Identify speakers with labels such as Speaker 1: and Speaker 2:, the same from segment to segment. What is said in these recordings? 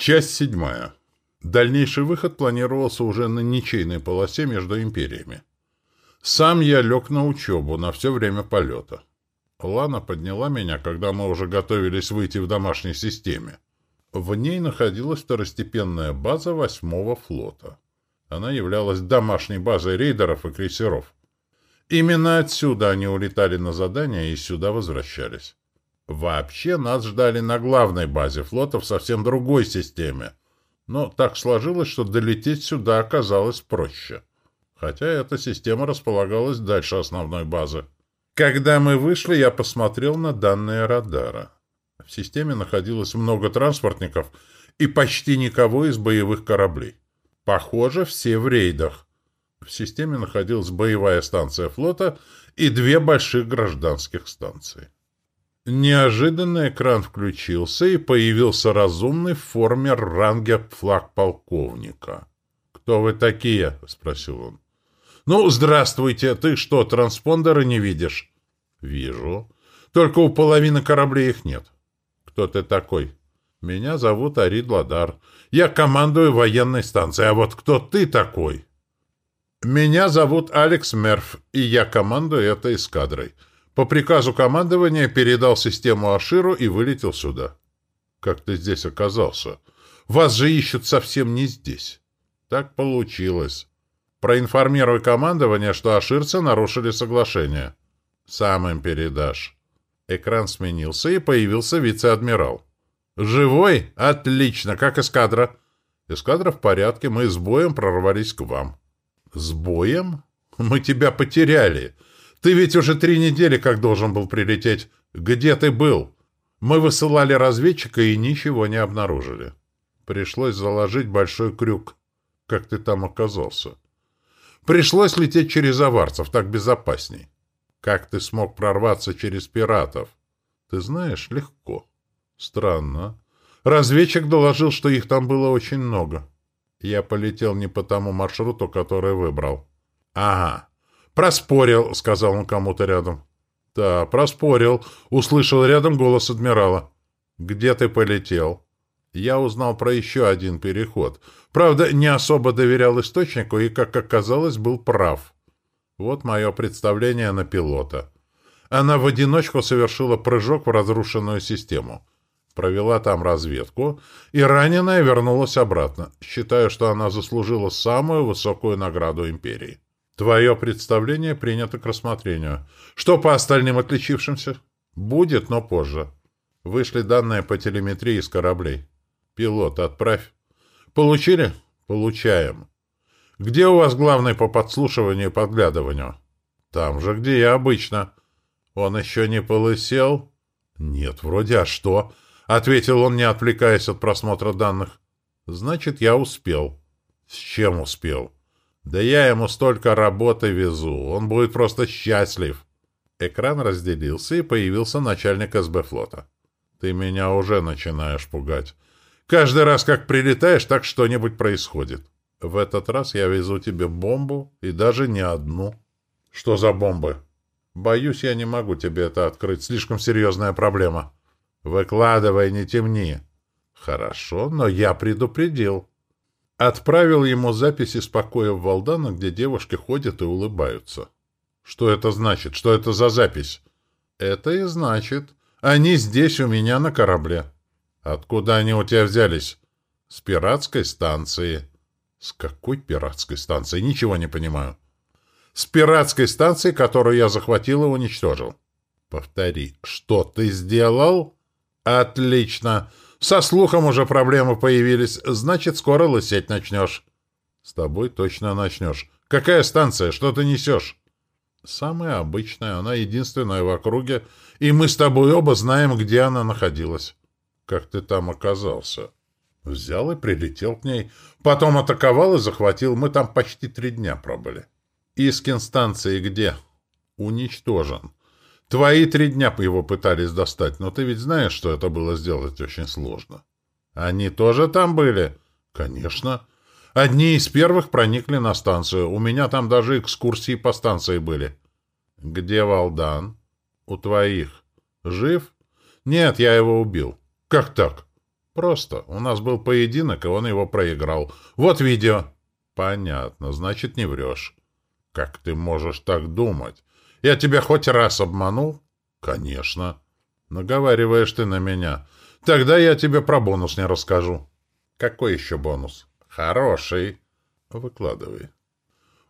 Speaker 1: Часть седьмая. Дальнейший выход планировался уже на ничейной полосе между империями. Сам я лег на учебу на все время полета. Лана подняла меня, когда мы уже готовились выйти в домашней системе. В ней находилась второстепенная база восьмого флота. Она являлась домашней базой рейдеров и крейсеров. Именно отсюда они улетали на задания и сюда возвращались. Вообще нас ждали на главной базе флота в совсем другой системе. Но так сложилось, что долететь сюда оказалось проще. Хотя эта система располагалась дальше основной базы. Когда мы вышли, я посмотрел на данные радара. В системе находилось много транспортников и почти никого из боевых кораблей. Похоже, все в рейдах. В системе находилась боевая станция флота и две больших гражданских станции. Неожиданно экран включился, и появился разумный в форме ранга флаг полковника. «Кто вы такие?» — спросил он. «Ну, здравствуйте. Ты что, транспондеры не видишь?» «Вижу. Только у половины кораблей их нет». «Кто ты такой?» «Меня зовут Арид Ладар. Я командую военной станцией. А вот кто ты такой?» «Меня зовут Алекс Мерф, и я командую этой эскадрой». По приказу командования передал систему Аширу и вылетел сюда. Как ты здесь оказался? Вас же ищут совсем не здесь. Так получилось. Проинформируй командование, что аширцы нарушили соглашение. Сам им передашь. Экран сменился, и появился вице-адмирал. «Живой? Отлично! Как эскадра?» «Эскадра в порядке. Мы с боем прорвались к вам». «С боем? Мы тебя потеряли!» Ты ведь уже три недели как должен был прилететь. Где ты был? Мы высылали разведчика и ничего не обнаружили. Пришлось заложить большой крюк. Как ты там оказался? Пришлось лететь через аварцев, так безопасней. Как ты смог прорваться через пиратов? Ты знаешь, легко. Странно. Разведчик доложил, что их там было очень много. Я полетел не по тому маршруту, который выбрал. Ага. «Проспорил», — сказал он кому-то рядом. «Да, проспорил», — услышал рядом голос адмирала. «Где ты полетел?» Я узнал про еще один переход. Правда, не особо доверял источнику и, как оказалось, был прав. Вот мое представление на пилота. Она в одиночку совершила прыжок в разрушенную систему. Провела там разведку, и раненая вернулась обратно. Считаю, что она заслужила самую высокую награду империи. Твое представление принято к рассмотрению. Что по остальным отличившимся? Будет, но позже. Вышли данные по телеметрии из кораблей. Пилот, отправь. Получили? Получаем. Где у вас главный по подслушиванию и подглядыванию? Там же, где я обычно. Он еще не полысел? Нет, вроде, а что? Ответил он, не отвлекаясь от просмотра данных. Значит, я успел. С чем успел? Да я ему столько работы везу, он будет просто счастлив. Экран разделился, и появился начальник СБ флота. Ты меня уже начинаешь пугать. Каждый раз, как прилетаешь, так что-нибудь происходит. В этот раз я везу тебе бомбу, и даже не одну. Что за бомбы? Боюсь, я не могу тебе это открыть. Слишком серьезная проблема. Выкладывай, не темни. Хорошо, но я предупредил. Отправил ему запись из покоя в Валдана, где девушки ходят и улыбаются. Что это значит? Что это за запись? Это и значит. Они здесь у меня на корабле. Откуда они у тебя взялись? С пиратской станции. С какой пиратской станции? Ничего не понимаю. С пиратской станции, которую я захватил и уничтожил. Повтори. Что ты сделал? Отлично. Со слухом уже проблемы появились. Значит, скоро лысеть начнешь. С тобой точно начнешь. Какая станция? Что ты несешь? Самая обычная. Она единственная в округе. И мы с тобой оба знаем, где она находилась. Как ты там оказался? Взял и прилетел к ней. Потом атаковал и захватил. Мы там почти три дня пробыли. Искин станции где? Уничтожен. Твои три дня его пытались достать, но ты ведь знаешь, что это было сделать очень сложно. Они тоже там были? Конечно. Одни из первых проникли на станцию. У меня там даже экскурсии по станции были. Где Валдан? У твоих. Жив? Нет, я его убил. Как так? Просто. У нас был поединок, и он его проиграл. Вот видео. Понятно. Значит, не врешь. Как ты можешь так думать? Я тебя хоть раз обманул? Конечно. Наговариваешь ты на меня. Тогда я тебе про бонус не расскажу. Какой еще бонус? Хороший. Выкладывай.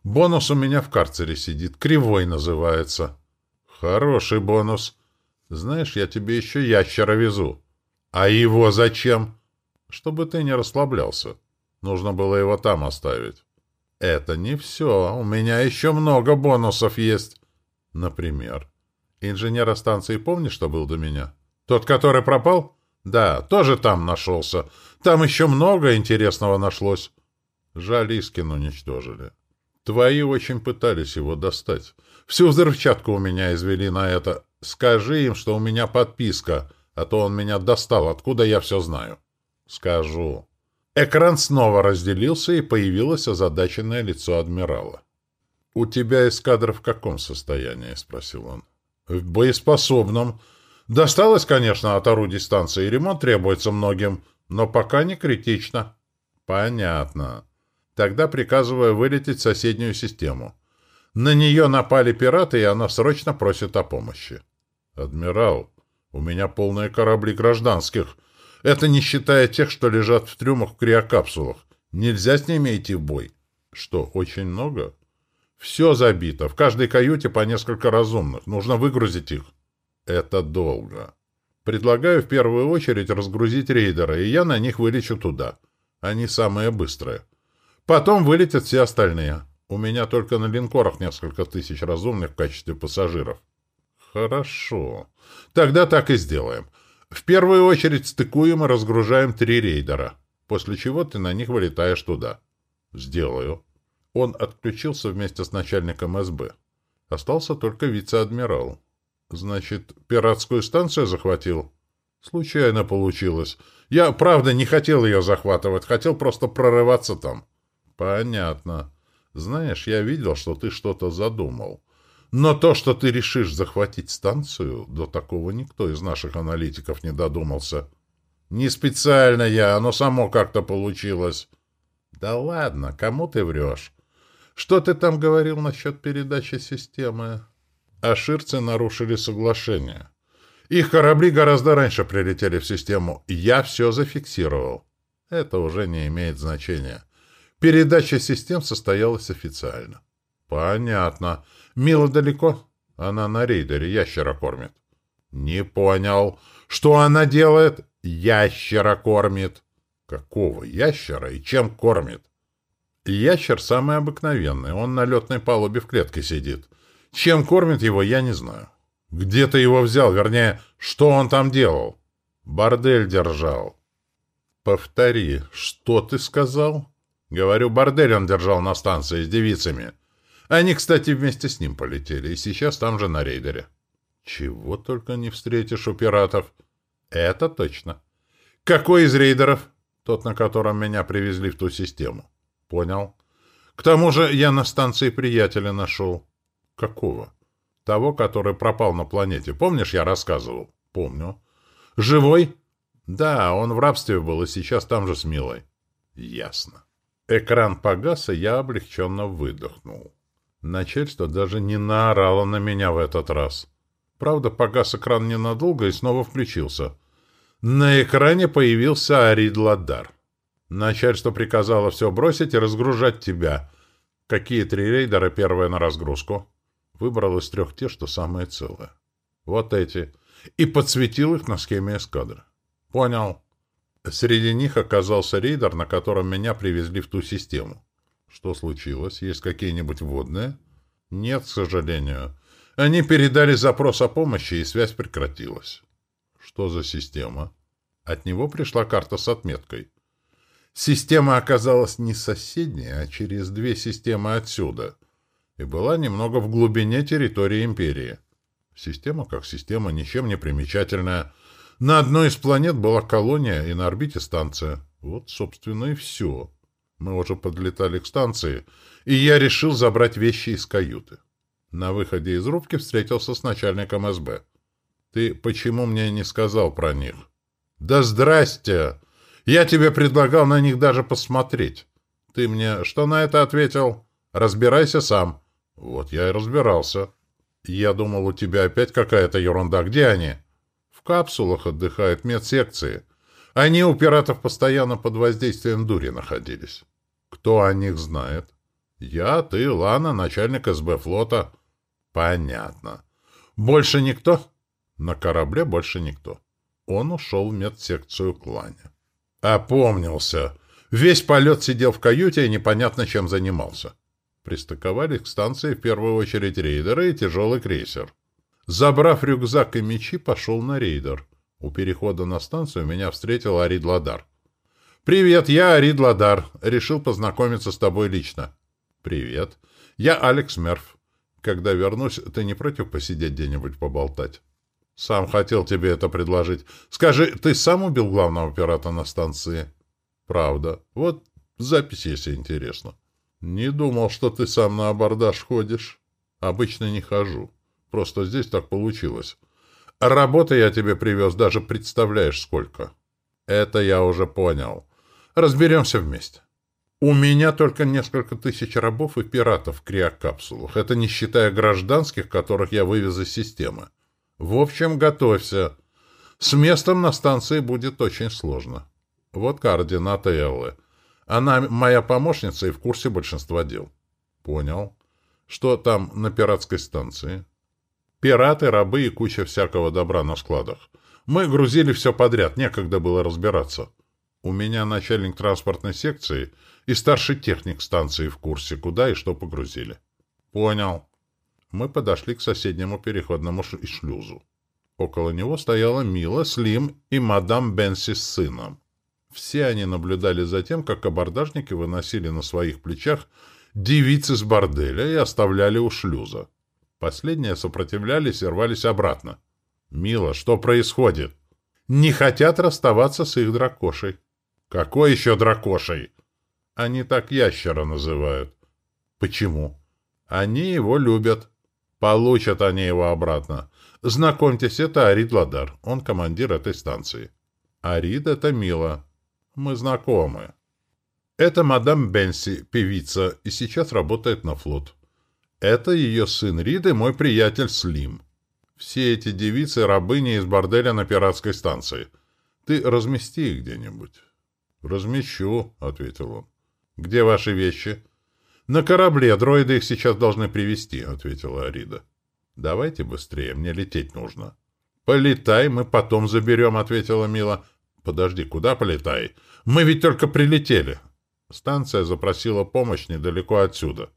Speaker 1: Бонус у меня в карцере сидит. Кривой называется. Хороший бонус. Знаешь, я тебе еще ящера везу. А его зачем? Чтобы ты не расслаблялся. Нужно было его там оставить. Это не все. У меня еще много бонусов есть. Например, инженера станции помнишь, что был до меня? Тот, который пропал? Да, тоже там нашелся. Там еще много интересного нашлось. Жаль, Искин уничтожили. Твои очень пытались его достать. Всю взрывчатку у меня извели на это. Скажи им, что у меня подписка, а то он меня достал. Откуда я все знаю? Скажу. Экран снова разделился, и появилось озадаченное лицо адмирала. «У тебя эскадра в каком состоянии?» — спросил он. «В боеспособном. Досталось, конечно, от орудий станции, ремонт требуется многим, но пока не критично». «Понятно. Тогда приказываю вылететь в соседнюю систему. На нее напали пираты, и она срочно просит о помощи». «Адмирал, у меня полные корабли гражданских. Это не считая тех, что лежат в трюмах в криокапсулах. Нельзя с ними идти в бой». «Что, очень много?» Все забито. В каждой каюте по несколько разумных. Нужно выгрузить их. Это долго. Предлагаю в первую очередь разгрузить рейдера, и я на них вылечу туда. Они самые быстрые. Потом вылетят все остальные. У меня только на линкорах несколько тысяч разумных в качестве пассажиров. Хорошо. Тогда так и сделаем. В первую очередь стыкуем и разгружаем три рейдера, после чего ты на них вылетаешь туда. Сделаю. Он отключился вместе с начальником СБ. Остался только вице-адмирал. Значит, пиратскую станцию захватил? Случайно получилось. Я, правда, не хотел ее захватывать, хотел просто прорываться там. Понятно. Знаешь, я видел, что ты что-то задумал. Но то, что ты решишь захватить станцию, до такого никто из наших аналитиков не додумался. Не специально я, оно само как-то получилось. Да ладно, кому ты врешь? Что ты там говорил насчет передачи системы? Аширцы нарушили соглашение. Их корабли гораздо раньше прилетели в систему. Я все зафиксировал. Это уже не имеет значения. Передача систем состоялась официально. Понятно. Мила далеко? Она на рейдере ящера кормит. Не понял. Что она делает? Ящера кормит. Какого ящера и чем кормит? Ящер самый обыкновенный, он на летной палубе в клетке сидит. Чем кормит его, я не знаю. Где ты его взял, вернее, что он там делал? Бордель держал. Повтори, что ты сказал? Говорю, бордель он держал на станции с девицами. Они, кстати, вместе с ним полетели, и сейчас там же на рейдере. Чего только не встретишь у пиратов. Это точно. Какой из рейдеров? Тот, на котором меня привезли в ту систему. Понял. К тому же я на станции приятеля нашел. Какого? Того, который пропал на планете. Помнишь, я рассказывал? Помню. Живой? Да, он в рабстве был и сейчас там же с Милой. Ясно. Экран погас, и я облегченно выдохнул. Начальство даже не наорало на меня в этот раз. Правда, погас экран ненадолго и снова включился. На экране появился Арид Ладар. Начальство приказало все бросить и разгружать тебя. Какие три рейдера первые на разгрузку? Выбрал из трех те, что самые целые. Вот эти. И подсветил их на схеме эскадры. Понял. Среди них оказался рейдер, на котором меня привезли в ту систему. Что случилось? Есть какие-нибудь вводные? Нет, к сожалению. Они передали запрос о помощи, и связь прекратилась. Что за система? От него пришла карта с отметкой. Система оказалась не соседняя, а через две системы отсюда, и была немного в глубине территории империи. Система как система, ничем не примечательная. На одной из планет была колония и на орбите станция. Вот, собственно, и все. Мы уже подлетали к станции, и я решил забрать вещи из каюты. На выходе из рубки встретился с начальником СБ. «Ты почему мне не сказал про них?» «Да здрасте!» Я тебе предлагал на них даже посмотреть. Ты мне что на это ответил? Разбирайся сам. Вот я и разбирался. Я думал, у тебя опять какая-то ерунда. Где они? В капсулах отдыхают медсекции. Они у пиратов постоянно под воздействием дури находились. Кто о них знает? Я, ты, Лана, начальник СБ флота. Понятно. Больше никто? На корабле больше никто. Он ушел в медсекцию кланя. Опомнился. Весь полет сидел в каюте и непонятно чем занимался. Пристыковались к станции в первую очередь рейдеры и тяжелый крейсер. Забрав рюкзак и мечи, пошел на рейдер. У перехода на станцию меня встретил Арид Ладар. «Привет, я Арид Ладар. Решил познакомиться с тобой лично». «Привет. Я Алекс Мерф. Когда вернусь, ты не против посидеть где-нибудь поболтать?» «Сам хотел тебе это предложить. Скажи, ты сам убил главного пирата на станции?» «Правда. Вот запись, если интересно». «Не думал, что ты сам на абордаж ходишь. Обычно не хожу. Просто здесь так получилось. Работы я тебе привез, даже представляешь, сколько». «Это я уже понял. Разберемся вместе». У меня только несколько тысяч рабов и пиратов в криокапсулах. Это не считая гражданских, которых я вывез из системы. В общем, готовься. С местом на станции будет очень сложно. Вот координаты Эллы. Она моя помощница и в курсе большинства дел. Понял. Что там на пиратской станции? Пираты, рабы и куча всякого добра на складах. Мы грузили все подряд, некогда было разбираться. У меня начальник транспортной секции — и старший техник станции в курсе, куда и что погрузили. Понял. Мы подошли к соседнему переходному шлюзу. Около него стояла Мила, Слим и мадам Бенси с сыном. Все они наблюдали за тем, как абордажники выносили на своих плечах девицы с борделя и оставляли у шлюза. Последние сопротивлялись и рвались обратно. «Мила, что происходит?» «Не хотят расставаться с их дракошей». «Какой еще дракошей?» Они так ящера называют. Почему? Они его любят. Получат они его обратно. Знакомьтесь, это Арид Ладар. Он командир этой станции. Арид — это Мила. Мы знакомы. Это мадам Бенси, певица, и сейчас работает на флот. Это ее сын Рид и мой приятель Слим. Все эти девицы — рабыни из борделя на пиратской станции. Ты размести их где-нибудь. — Размещу, — ответил он. «Где ваши вещи?» «На корабле. Дроиды их сейчас должны привезти», — ответила Арида. «Давайте быстрее. Мне лететь нужно». «Полетай, мы потом заберем», — ответила Мила. «Подожди, куда полетай? Мы ведь только прилетели». Станция запросила помощь недалеко отсюда.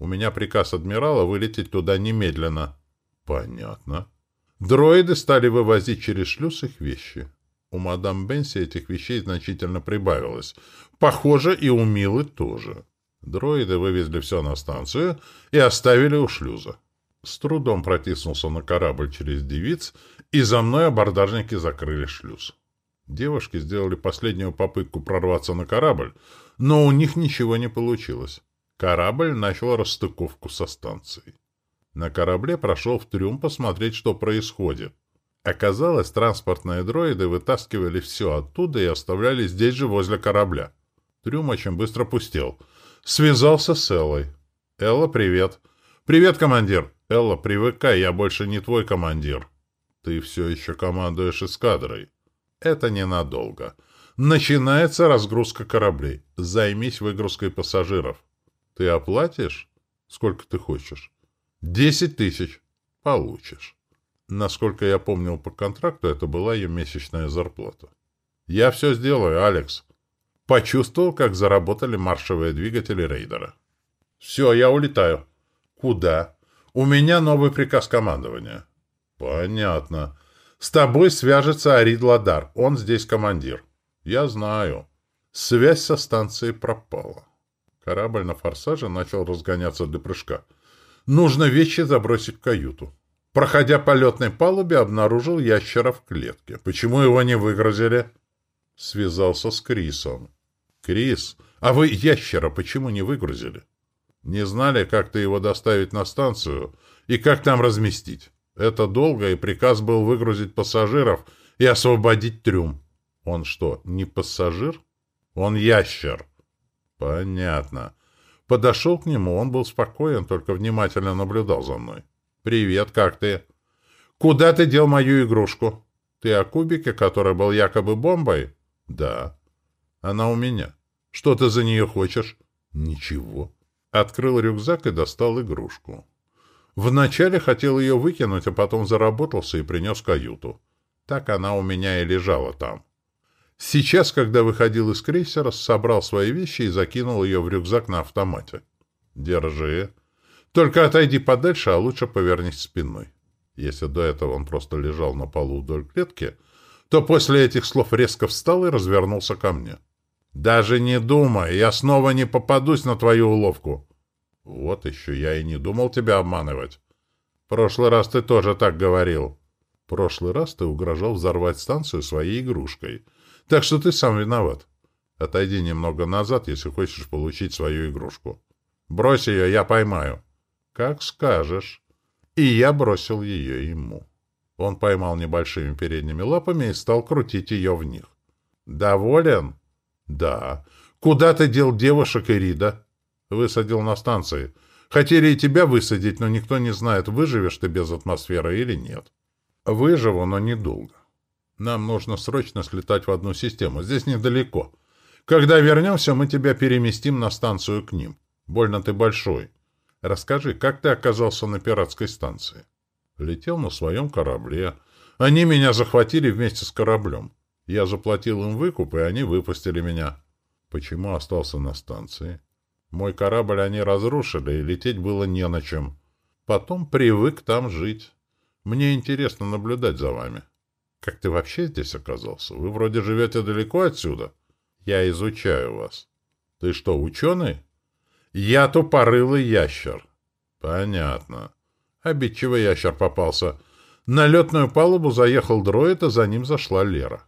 Speaker 1: У меня приказ адмирала вылететь туда немедленно. Понятно. Дроиды стали вывозить через шлюз их вещи. У мадам Бенси этих вещей значительно прибавилось. Похоже, и у Милы тоже. Дроиды вывезли все на станцию и оставили у шлюза. С трудом протиснулся на корабль через девиц, и за мной абордажники закрыли шлюз. Девушки сделали последнюю попытку прорваться на корабль, но у них ничего не получилось. Корабль начал расстыковку со станцией. На корабле прошел в трюм посмотреть, что происходит. Оказалось, транспортные дроиды вытаскивали все оттуда и оставляли здесь же возле корабля. Трюм очень быстро пустел. Связался с Эллой. «Элла, привет». «Привет, командир». «Элла, привыкай, я больше не твой командир». «Ты все еще командуешь эскадрой». «Это ненадолго. Начинается разгрузка кораблей. Займись выгрузкой пассажиров». «Ты оплатишь?» «Сколько ты хочешь?» «Десять тысяч». «Получишь». Насколько я помнил по контракту, это была ее месячная зарплата. «Я все сделаю, Алекс». Почувствовал, как заработали маршевые двигатели рейдера. «Все, я улетаю». «Куда?» «У меня новый приказ командования». «Понятно. С тобой свяжется Арид Ладар. Он здесь командир». «Я знаю». Связь со станцией пропала. Корабль на форсаже начал разгоняться для прыжка. «Нужно вещи забросить в каюту». Проходя по летной палубе, обнаружил ящера в клетке. Почему его не выгрузили? Связался с Крисом. «Крис, а вы ящера почему не выгрузили?» «Не знали, как ты его доставить на станцию и как там разместить. Это долго, и приказ был выгрузить пассажиров и освободить трюм». Он что, не пассажир? Он ящер. Понятно. Подошел к нему, он был спокоен, только внимательно наблюдал за мной. «Привет, как ты?» «Куда ты дел мою игрушку?» «Ты о кубике, который был якобы бомбой?» «Да». «Она у меня». «Что ты за нее хочешь?» «Ничего». Открыл рюкзак и достал игрушку. Вначале хотел ее выкинуть, а потом заработался и принес каюту. Так она у меня и лежала там. Сейчас, когда выходил из крейсера, собрал свои вещи и закинул ее в рюкзак на автомате. «Держи. Только отойди подальше, а лучше повернись спиной». Если до этого он просто лежал на полу вдоль клетки, то после этих слов резко встал и развернулся ко мне. «Даже не думай, я снова не попадусь на твою уловку». «Вот еще я и не думал тебя обманывать. прошлый раз ты тоже так говорил». прошлый раз ты угрожал взорвать станцию своей игрушкой. Так что ты сам виноват. Отойди немного назад, если хочешь получить свою игрушку. Брось ее, я поймаю». «Как скажешь». И я бросил ее ему. Он поймал небольшими передними лапами и стал крутить ее в них. «Доволен?» «Да. Куда ты дел девушек и Рида?» «Высадил на станции. Хотели и тебя высадить, но никто не знает, выживешь ты без атмосферы или нет». «Выживу, но недолго. Нам нужно срочно слетать в одну систему. Здесь недалеко. Когда вернемся, мы тебя переместим на станцию к ним. Больно ты большой. Расскажи, как ты оказался на пиратской станции?» «Летел на своем корабле. Они меня захватили вместе с кораблем. Я заплатил им выкуп, и они выпустили меня. Почему остался на станции? Мой корабль они разрушили, и лететь было не на чем. Потом привык там жить. Мне интересно наблюдать за вами. Как ты вообще здесь оказался? Вы вроде живете далеко отсюда. Я изучаю вас. Ты что, ученый? Я тупорылый ящер. Понятно. Обидчивый ящер попался. На летную палубу заехал дроид, а за ним зашла Лера.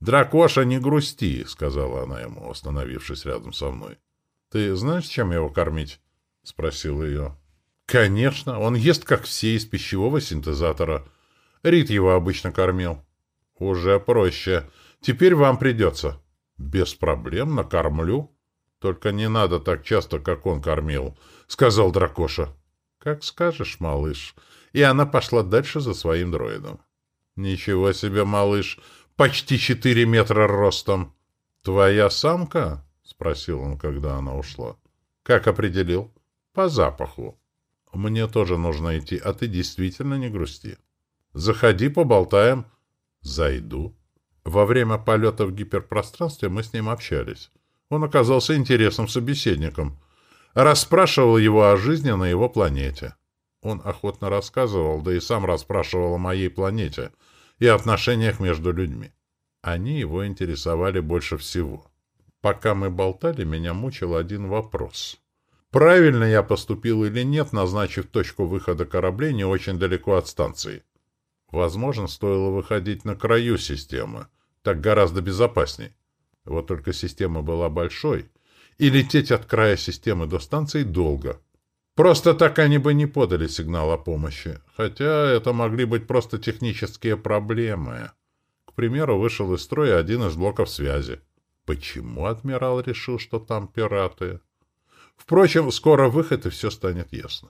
Speaker 1: «Дракоша, не грусти», — сказала она ему, остановившись рядом со мной. «Ты знаешь, чем его кормить?» — спросил ее. «Конечно, он ест, как все, из пищевого синтезатора. Рит его обычно кормил». «Уже проще. Теперь вам придется». «Без проблем, накормлю». «Только не надо так часто, как он кормил», — сказал Дракоша. «Как скажешь, малыш». И она пошла дальше за своим дроидом. «Ничего себе, малыш! Почти четыре метра ростом. «Твоя самка?» — спросил он, когда она ушла. «Как определил?» «По запаху». «Мне тоже нужно идти, а ты действительно не грусти. Заходи, поболтаем». «Зайду». Во время полета в гиперпространстве мы с ним общались. Он оказался интересным собеседником. Расспрашивал его о жизни на его планете. Он охотно рассказывал, да и сам расспрашивал о моей планете — и отношениях между людьми. Они его интересовали больше всего. Пока мы болтали, меня мучил один вопрос. Правильно я поступил или нет, назначив точку выхода кораблей не очень далеко от станции? Возможно, стоило выходить на краю системы. Так гораздо безопасней. Вот только система была большой, и лететь от края системы до станции долго. Просто так они бы не подали сигнал о помощи, хотя это могли быть просто технические проблемы. К примеру, вышел из строя один из блоков связи. Почему адмирал решил, что там пираты? Впрочем, скоро выход, и все станет ясно.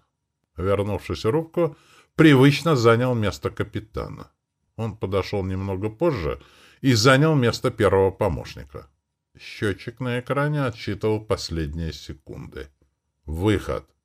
Speaker 1: Вернувшись в рубку, привычно занял место капитана. Он подошел немного позже и занял место первого помощника. Счетчик на экране отсчитывал последние секунды. Выход.